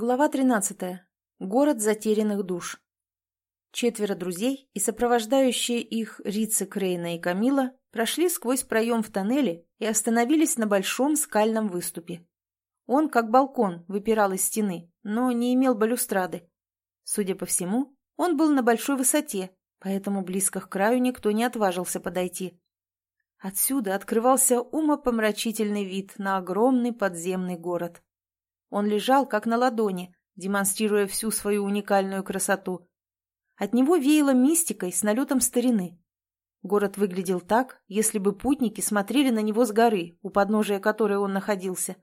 Глава 13. Город затерянных душ. Четверо друзей и сопровождающие их Рица, Крейна и Камила прошли сквозь проем в тоннеле и остановились на большом скальном выступе. Он, как балкон, выпирал из стены, но не имел балюстрады. Судя по всему, он был на большой высоте, поэтому близко к краю никто не отважился подойти. Отсюда открывался умопомрачительный вид на огромный подземный город. Он лежал как на ладони, демонстрируя всю свою уникальную красоту. От него веяло мистикой с налетом старины. Город выглядел так, если бы путники смотрели на него с горы, у подножия которой он находился.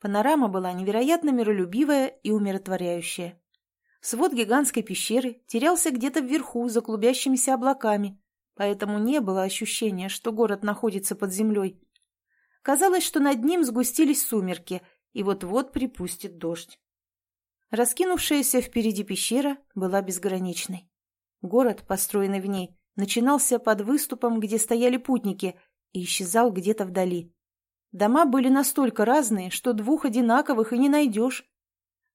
Панорама была невероятно миролюбивая и умиротворяющая. Свод гигантской пещеры терялся где-то вверху за клубящимися облаками, поэтому не было ощущения, что город находится под землей. Казалось, что над ним сгустились сумерки – и вот-вот припустит дождь. Раскинувшаяся впереди пещера была безграничной. Город, построенный в ней, начинался под выступом, где стояли путники, и исчезал где-то вдали. Дома были настолько разные, что двух одинаковых и не найдешь.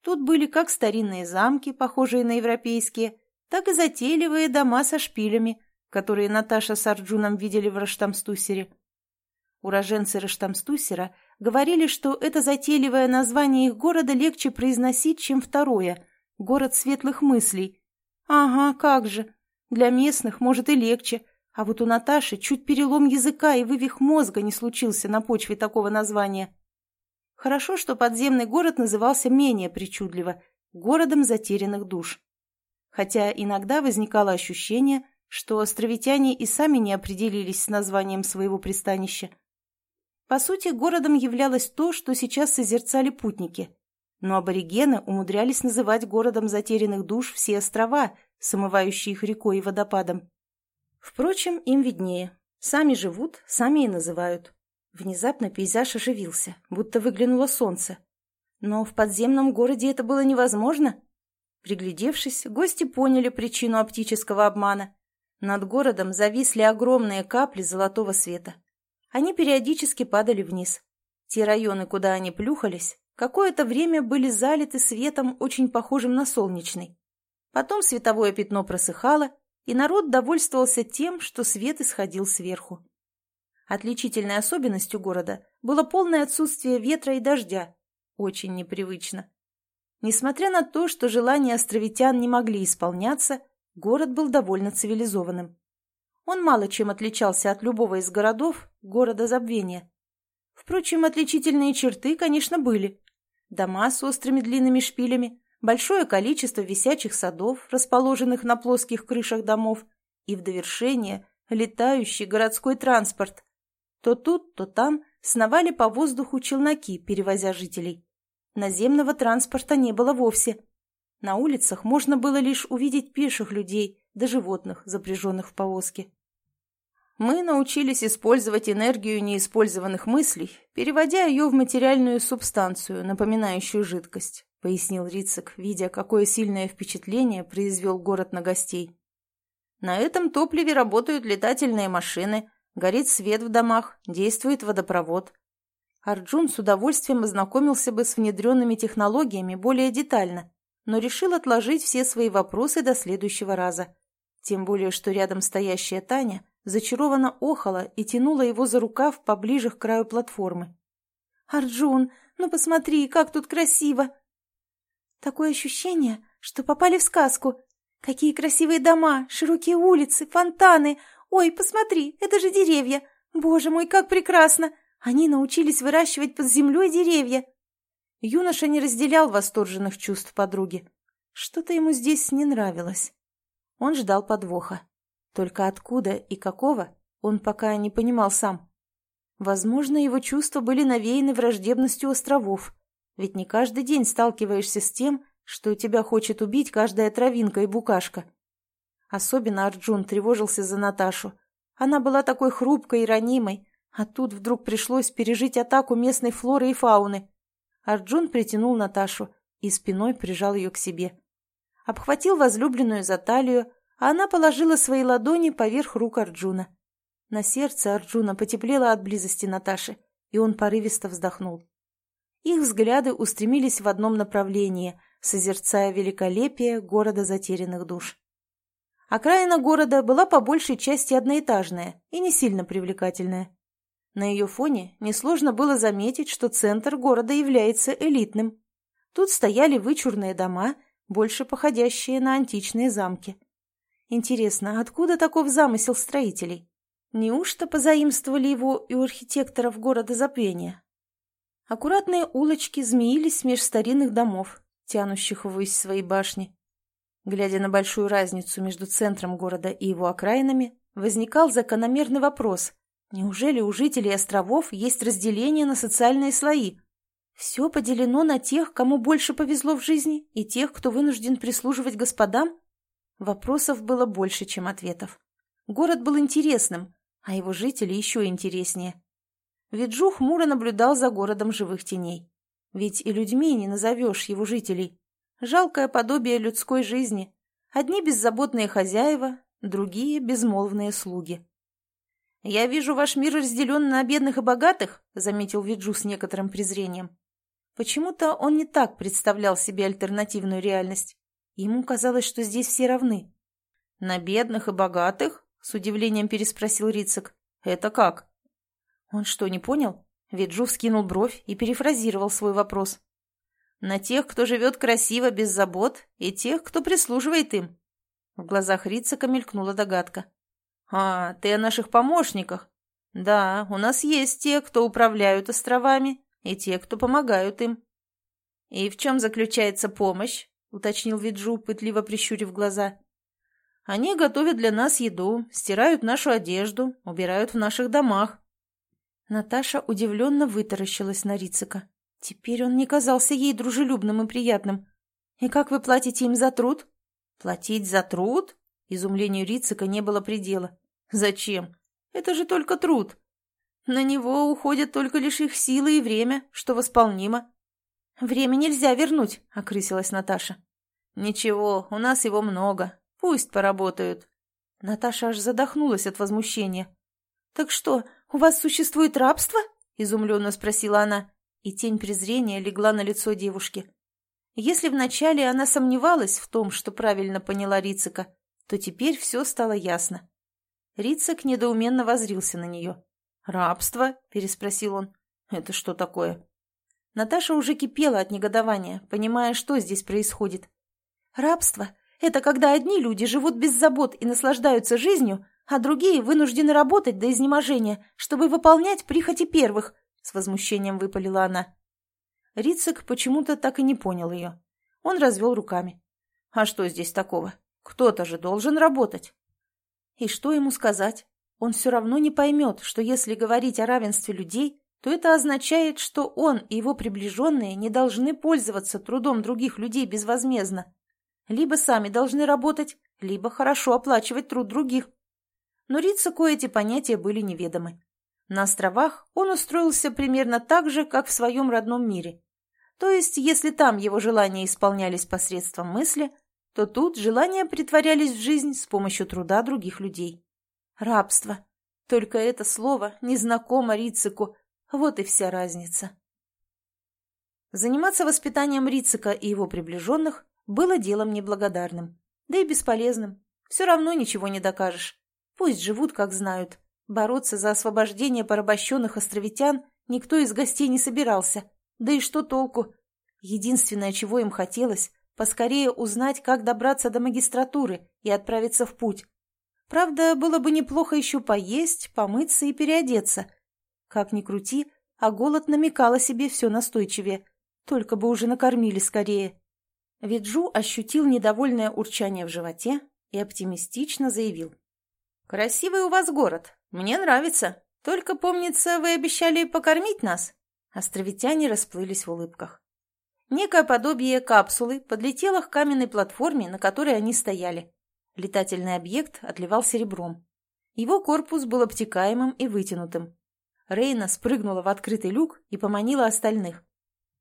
Тут были как старинные замки, похожие на европейские, так и затейливые дома со шпилями, которые Наташа с Арджуном видели в Раштамстусере. Уроженцы Раштамстусера говорили, что это затейливое название их города легче произносить, чем второе – город светлых мыслей. Ага, как же. Для местных, может, и легче. А вот у Наташи чуть перелом языка и вывих мозга не случился на почве такого названия. Хорошо, что подземный город назывался менее причудливо – городом затерянных душ. Хотя иногда возникало ощущение, что островитяне и сами не определились с названием своего пристанища. По сути, городом являлось то, что сейчас созерцали путники. Но аборигены умудрялись называть городом затерянных душ все острова, смывающие их рекой и водопадом. Впрочем, им виднее. Сами живут, сами и называют. Внезапно пейзаж оживился, будто выглянуло солнце. Но в подземном городе это было невозможно. Приглядевшись, гости поняли причину оптического обмана. Над городом зависли огромные капли золотого света. Они периодически падали вниз. Те районы, куда они плюхались, какое-то время были залиты светом, очень похожим на солнечный. Потом световое пятно просыхало, и народ довольствовался тем, что свет исходил сверху. Отличительной особенностью города было полное отсутствие ветра и дождя. Очень непривычно. Несмотря на то, что желания островитян не могли исполняться, город был довольно цивилизованным. Он мало чем отличался от любого из городов, города забвения. Впрочем, отличительные черты, конечно, были. Дома с острыми длинными шпилями, большое количество висячих садов, расположенных на плоских крышах домов, и в довершение летающий городской транспорт. То тут, то там сновали по воздуху челноки, перевозя жителей. Наземного транспорта не было вовсе. На улицах можно было лишь увидеть пеших людей да животных, запряженных в повозки. Мы научились использовать энергию неиспользованных мыслей, переводя ее в материальную субстанцию, напоминающую жидкость, пояснил Рицик, видя, какое сильное впечатление произвел город на гостей. На этом топливе работают летательные машины, горит свет в домах, действует водопровод. Арджун с удовольствием ознакомился бы с внедренными технологиями более детально, но решил отложить все свои вопросы до следующего раза. Тем более, что рядом стоящая Таня зачарованно охала и тянула его за рукав поближе к краю платформы. «Арджун, ну посмотри, как тут красиво!» «Такое ощущение, что попали в сказку. Какие красивые дома, широкие улицы, фонтаны! Ой, посмотри, это же деревья! Боже мой, как прекрасно! Они научились выращивать под землей деревья!» Юноша не разделял восторженных чувств подруги. Что-то ему здесь не нравилось. Он ждал подвоха. Только откуда и какого, он пока не понимал сам. Возможно, его чувства были навеяны враждебностью островов, ведь не каждый день сталкиваешься с тем, что тебя хочет убить каждая травинка и букашка. Особенно Арджун тревожился за Наташу. Она была такой хрупкой и ранимой, а тут вдруг пришлось пережить атаку местной флоры и фауны. Арджун притянул Наташу и спиной прижал ее к себе. Обхватил возлюбленную за талию, а она положила свои ладони поверх рук Арджуна. На сердце Арджуна потеплело от близости Наташи, и он порывисто вздохнул. их взгляды устремились в одном направлении, созерцая великолепие города затерянных душ. Окраина города была по большей части одноэтажная и не сильно привлекательная. На ее фоне несложно было заметить, что центр города является элитным. Тут стояли вычурные дома, больше походящие на античные замки. Интересно, откуда таков замысел строителей? Неужто позаимствовали его и у архитекторов города забвения? Аккуратные улочки змеились меж старинных домов, тянущих ввысь свои башни. Глядя на большую разницу между центром города и его окраинами, возникал закономерный вопрос. Неужели у жителей островов есть разделение на социальные слои? Все поделено на тех, кому больше повезло в жизни, и тех, кто вынужден прислуживать господам? Вопросов было больше, чем ответов. Город был интересным, а его жители еще интереснее. Виджу хмуро наблюдал за городом живых теней. Ведь и людьми не назовешь его жителей. Жалкое подобие людской жизни. Одни беззаботные хозяева, другие безмолвные слуги. «Я вижу, ваш мир разделен на бедных и богатых», — заметил Виджу с некоторым презрением. Почему-то он не так представлял себе альтернативную реальность. Ему казалось, что здесь все равны. «На бедных и богатых?» — с удивлением переспросил Рицик. «Это как?» Он что, не понял? Виджу вскинул бровь и перефразировал свой вопрос. «На тех, кто живет красиво, без забот, и тех, кто прислуживает им». В глазах Рицика мелькнула догадка. «А, ты о наших помощниках?» «Да, у нас есть те, кто управляют островами, и те, кто помогают им». «И в чем заключается помощь?» — уточнил Виджу, пытливо прищурив глаза. «Они готовят для нас еду, стирают нашу одежду, убирают в наших домах». Наташа удивленно вытаращилась на Рицика. Теперь он не казался ей дружелюбным и приятным. «И как вы платите им за труд?» «Платить за труд?» Изумлению Рицика не было предела. «Зачем? Это же только труд. На него уходят только лишь их силы и время, что восполнимо. «Время нельзя вернуть», — окрысилась Наташа. «Ничего, у нас его много. Пусть поработают». Наташа аж задохнулась от возмущения. «Так что, у вас существует рабство?» — изумленно спросила она, и тень презрения легла на лицо девушки. Если вначале она сомневалась в том, что правильно поняла Рицика, то теперь все стало ясно. Рицик недоуменно возрился на нее. «Рабство?» — переспросил он. «Это что такое?» Наташа уже кипела от негодования, понимая, что здесь происходит. «Рабство — это когда одни люди живут без забот и наслаждаются жизнью, а другие вынуждены работать до изнеможения, чтобы выполнять прихоти первых», — с возмущением выпалила она. Рицик почему-то так и не понял ее. Он развел руками. «А что здесь такого? Кто-то же должен работать». И что ему сказать? Он все равно не поймет, что если говорить о равенстве людей, то это означает, что он и его приближенные не должны пользоваться трудом других людей безвозмездно. Либо сами должны работать, либо хорошо оплачивать труд других. Но Рицику эти понятия были неведомы. На островах он устроился примерно так же, как в своем родном мире. То есть, если там его желания исполнялись посредством мысли, то тут желания притворялись в жизнь с помощью труда других людей. Рабство. Только это слово незнакомо Рицику, вот и вся разница. Заниматься воспитанием Рицика и его приближенных было делом неблагодарным, да и бесполезным. Все равно ничего не докажешь. Пусть живут, как знают. Бороться за освобождение порабощенных островитян никто из гостей не собирался. Да и что толку? Единственное, чего им хотелось, поскорее узнать, как добраться до магистратуры и отправиться в путь. Правда, было бы неплохо еще поесть, помыться и переодеться – как ни крути, а голод намекал о себе все настойчивее. Только бы уже накормили скорее. Виджу ощутил недовольное урчание в животе и оптимистично заявил. «Красивый у вас город. Мне нравится. Только, помнится, вы обещали покормить нас». Островитяне расплылись в улыбках. Некое подобие капсулы подлетело к каменной платформе, на которой они стояли. Летательный объект отливал серебром. Его корпус был обтекаемым и вытянутым. Рейна спрыгнула в открытый люк и поманила остальных.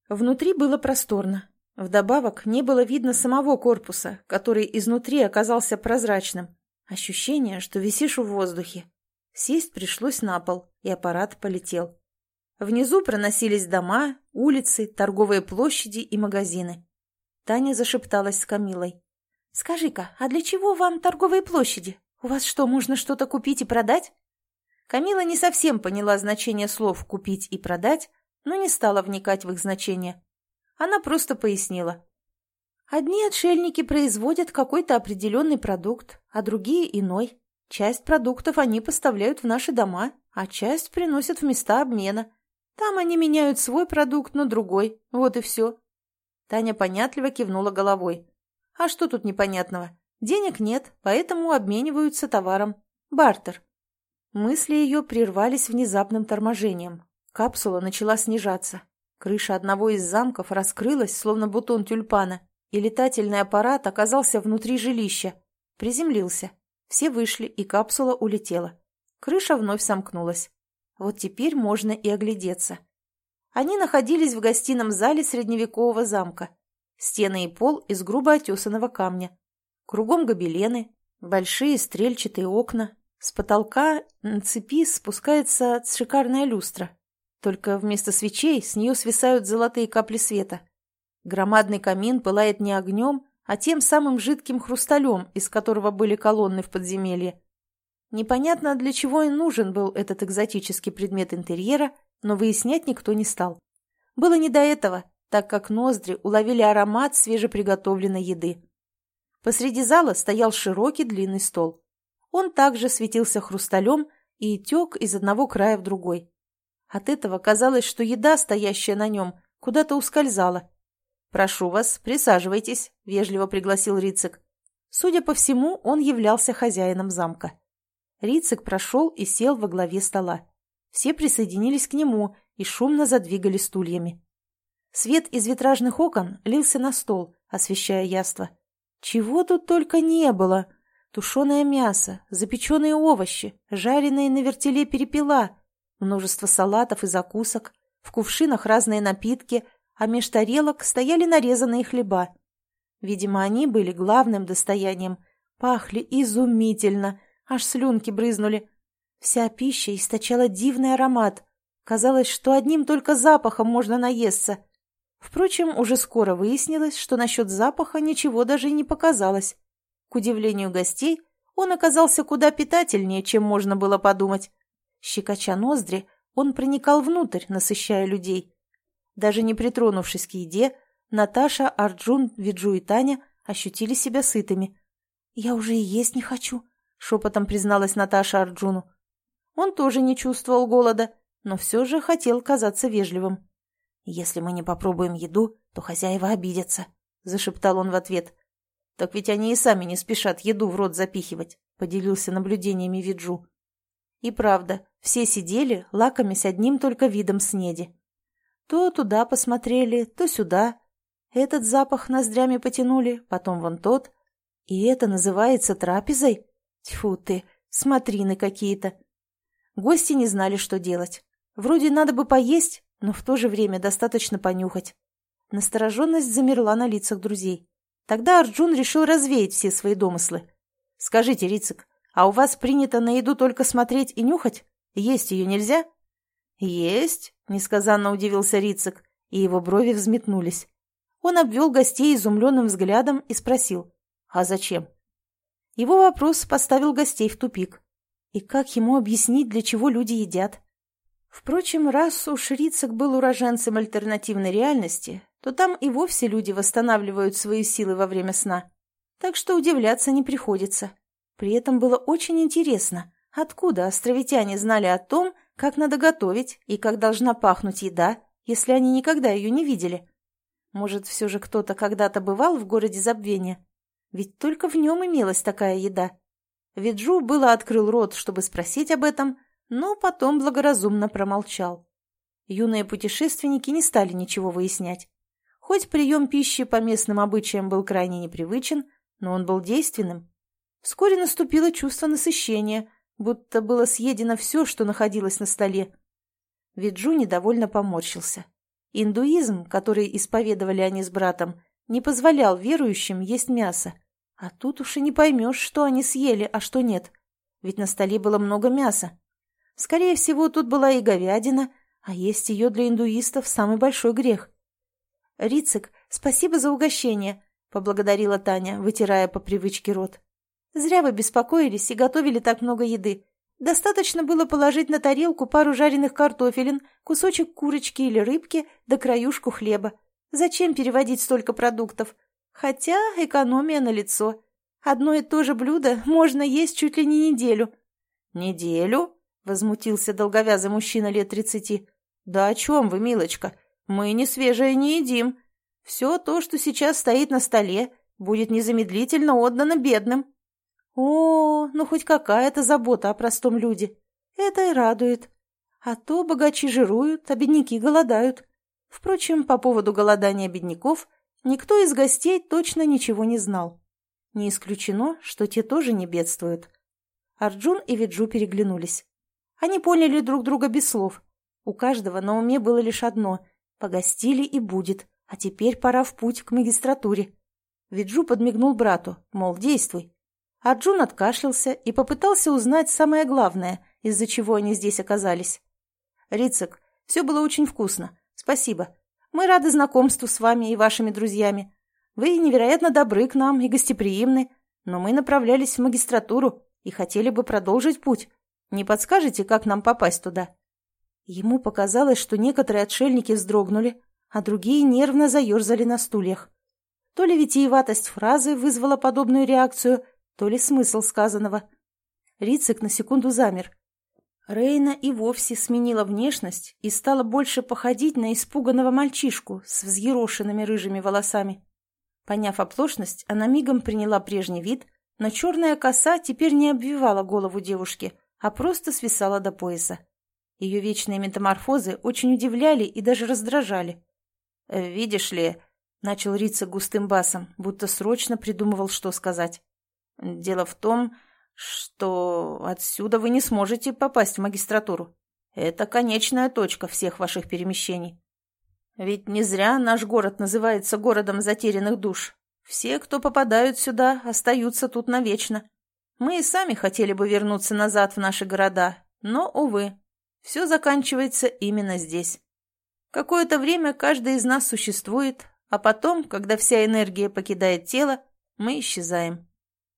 Внутри было просторно. Вдобавок не было видно самого корпуса, который изнутри оказался прозрачным. Ощущение, что висишь в воздухе. Сесть пришлось на пол, и аппарат полетел. Внизу проносились дома, улицы, торговые площади и магазины. Таня зашепталась с Камилой. «Скажи-ка, а для чего вам торговые площади? У вас что, можно что-то купить и продать?» Камила не совсем поняла значение слов «купить» и «продать», но не стала вникать в их значение. Она просто пояснила. Одни отшельники производят какой-то определенный продукт, а другие – иной. Часть продуктов они поставляют в наши дома, а часть приносят в места обмена. Там они меняют свой продукт на другой. Вот и все. Таня понятливо кивнула головой. А что тут непонятного? Денег нет, поэтому обмениваются товаром. Бартер. Мысли ее прервались внезапным торможением. Капсула начала снижаться. Крыша одного из замков раскрылась, словно бутон тюльпана, и летательный аппарат оказался внутри жилища. Приземлился. Все вышли, и капсула улетела. Крыша вновь сомкнулась. Вот теперь можно и оглядеться. Они находились в гостином зале средневекового замка. Стены и пол из грубо отесанного камня. Кругом гобелены, большие стрельчатые окна. С потолка на цепи спускается шикарная люстра. Только вместо свечей с нее свисают золотые капли света. Громадный камин пылает не огнем, а тем самым жидким хрусталем, из которого были колонны в подземелье. Непонятно, для чего и нужен был этот экзотический предмет интерьера, но выяснять никто не стал. Было не до этого, так как ноздри уловили аромат свежеприготовленной еды. Посреди зала стоял широкий длинный стол. Он также светился хрусталем и тек из одного края в другой. От этого казалось, что еда, стоящая на нем, куда-то ускользала. «Прошу вас, присаживайтесь», — вежливо пригласил Рицик. Судя по всему, он являлся хозяином замка. Рицик прошел и сел во главе стола. Все присоединились к нему и шумно задвигали стульями. Свет из витражных окон лился на стол, освещая яство. Чего тут только не было! Тушеное мясо, запеченные овощи, жареные на вертеле перепела, множество салатов и закусок, в кувшинах разные напитки, а меж тарелок стояли нарезанные хлеба. Видимо, они были главным достоянием. Пахли изумительно, аж слюнки брызнули. Вся пища источала дивный аромат. Казалось, что одним только запахом можно наесться. Впрочем, уже скоро выяснилось, что насчет запаха ничего даже и не показалось. К удивлению гостей, он оказался куда питательнее, чем можно было подумать. Щекоча ноздри, он проникал внутрь, насыщая людей. Даже не притронувшись к еде, Наташа, Арджун, Виджу и Таня ощутили себя сытыми. «Я уже и есть не хочу», — шепотом призналась Наташа Арджуну. Он тоже не чувствовал голода, но все же хотел казаться вежливым. «Если мы не попробуем еду, то хозяева обидятся», — зашептал он в ответ. «Так ведь они и сами не спешат еду в рот запихивать», — поделился наблюдениями Виджу. И правда, все сидели, лакомясь одним только видом снеди. То туда посмотрели, то сюда. Этот запах ноздрями потянули, потом вон тот. И это называется трапезой? Тьфу ты, смотрины какие-то. Гости не знали, что делать. Вроде надо бы поесть, но в то же время достаточно понюхать. Настороженность замерла на лицах друзей. Тогда Арджун решил развеять все свои домыслы. «Скажите, Рицик, а у вас принято на еду только смотреть и нюхать? Есть ее нельзя?» «Есть», — несказанно удивился Рицик, и его брови взметнулись. Он обвел гостей изумленным взглядом и спросил, «А зачем?» Его вопрос поставил гостей в тупик. И как ему объяснить, для чего люди едят? Впрочем, раз уж Рицик был уроженцем альтернативной реальности, то там и вовсе люди восстанавливают свои силы во время сна. Так что удивляться не приходится. При этом было очень интересно, откуда островитяне знали о том, как надо готовить и как должна пахнуть еда, если они никогда ее не видели. Может, все же кто-то когда-то бывал в городе забвения? Ведь только в нем имелась такая еда. Виджу было открыл рот, чтобы спросить об этом, но потом благоразумно промолчал. Юные путешественники не стали ничего выяснять. Хоть прием пищи по местным обычаям был крайне непривычен, но он был действенным. Вскоре наступило чувство насыщения, будто было съедено все, что находилось на столе. Виджу недовольно поморщился. Индуизм, который исповедовали они с братом, не позволял верующим есть мясо. А тут уж и не поймешь, что они съели, а что нет. Ведь на столе было много мяса. Скорее всего, тут была и говядина, А есть ее для индуистов самый большой грех. «Рицик, спасибо за угощение», — поблагодарила Таня, вытирая по привычке рот. «Зря вы беспокоились и готовили так много еды. Достаточно было положить на тарелку пару жареных картофелин, кусочек курочки или рыбки да краюшку хлеба. Зачем переводить столько продуктов? Хотя экономия на лицо. Одно и то же блюдо можно есть чуть ли не неделю». «Неделю?» — возмутился долговязый мужчина лет тридцати. «Да о чем вы, милочка? Мы не свежее не едим. Все то, что сейчас стоит на столе, будет незамедлительно отдано бедным». «О, ну хоть какая-то забота о простом люде. Это и радует. А то богачи жируют, а бедняки голодают. Впрочем, по поводу голодания бедняков никто из гостей точно ничего не знал. Не исключено, что те тоже не бедствуют». Арджун и Виджу переглянулись. Они поняли друг друга без слов, у каждого на уме было лишь одно – погостили и будет, а теперь пора в путь к магистратуре. Виджу подмигнул брату, мол, действуй. Арджун откашлялся и попытался узнать самое главное, из-за чего они здесь оказались. «Рицик, все было очень вкусно. Спасибо. Мы рады знакомству с вами и вашими друзьями. Вы невероятно добры к нам и гостеприимны, но мы направлялись в магистратуру и хотели бы продолжить путь. Не подскажете, как нам попасть туда?» Ему показалось, что некоторые отшельники вздрогнули, а другие нервно заерзали на стульях. То ли витиеватость фразы вызвала подобную реакцию, то ли смысл сказанного. Рицик на секунду замер. Рейна и вовсе сменила внешность и стала больше походить на испуганного мальчишку с взъерошенными рыжими волосами. Поняв оплошность, она мигом приняла прежний вид, но черная коса теперь не обвивала голову девушки, а просто свисала до пояса. Ее вечные метаморфозы очень удивляли и даже раздражали. «Э, «Видишь ли...» — начал Рица густым басом, будто срочно придумывал, что сказать. «Дело в том, что отсюда вы не сможете попасть в магистратуру. Это конечная точка всех ваших перемещений. Ведь не зря наш город называется городом затерянных душ. Все, кто попадают сюда, остаются тут навечно. Мы и сами хотели бы вернуться назад в наши города, но, увы, все заканчивается именно здесь. Какое-то время каждый из нас существует, а потом, когда вся энергия покидает тело, мы исчезаем.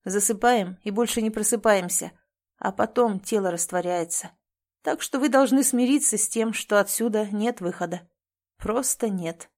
Засыпаем и больше не просыпаемся, а потом тело растворяется. Так что вы должны смириться с тем, что отсюда нет выхода. Просто нет.